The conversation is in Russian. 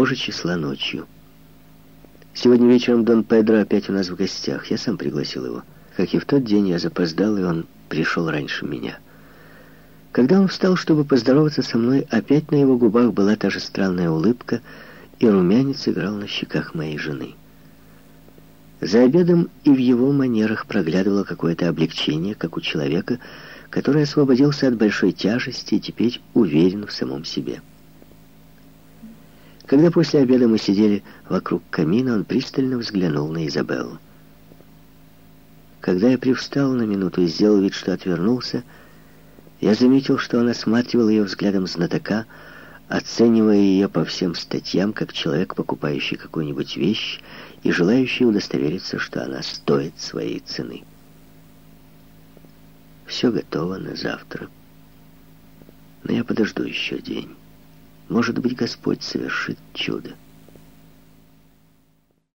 того же числа ночью. Сегодня вечером Дон Педро опять у нас в гостях. Я сам пригласил его. Как и в тот день, я запоздал, и он пришел раньше меня. Когда он встал, чтобы поздороваться со мной, опять на его губах была та же странная улыбка, и румянец играл на щеках моей жены. За обедом и в его манерах проглядывало какое-то облегчение, как у человека, который освободился от большой тяжести и теперь уверен в самом себе. Когда после обеда мы сидели вокруг камина, он пристально взглянул на Изабеллу. Когда я привстал на минуту и сделал вид, что отвернулся, я заметил, что он осматривал ее взглядом знатока, оценивая ее по всем статьям, как человек, покупающий какую-нибудь вещь и желающий удостовериться, что она стоит своей цены. Все готово на завтра. Но я подожду еще день. Может быть, Господь совершит чудо.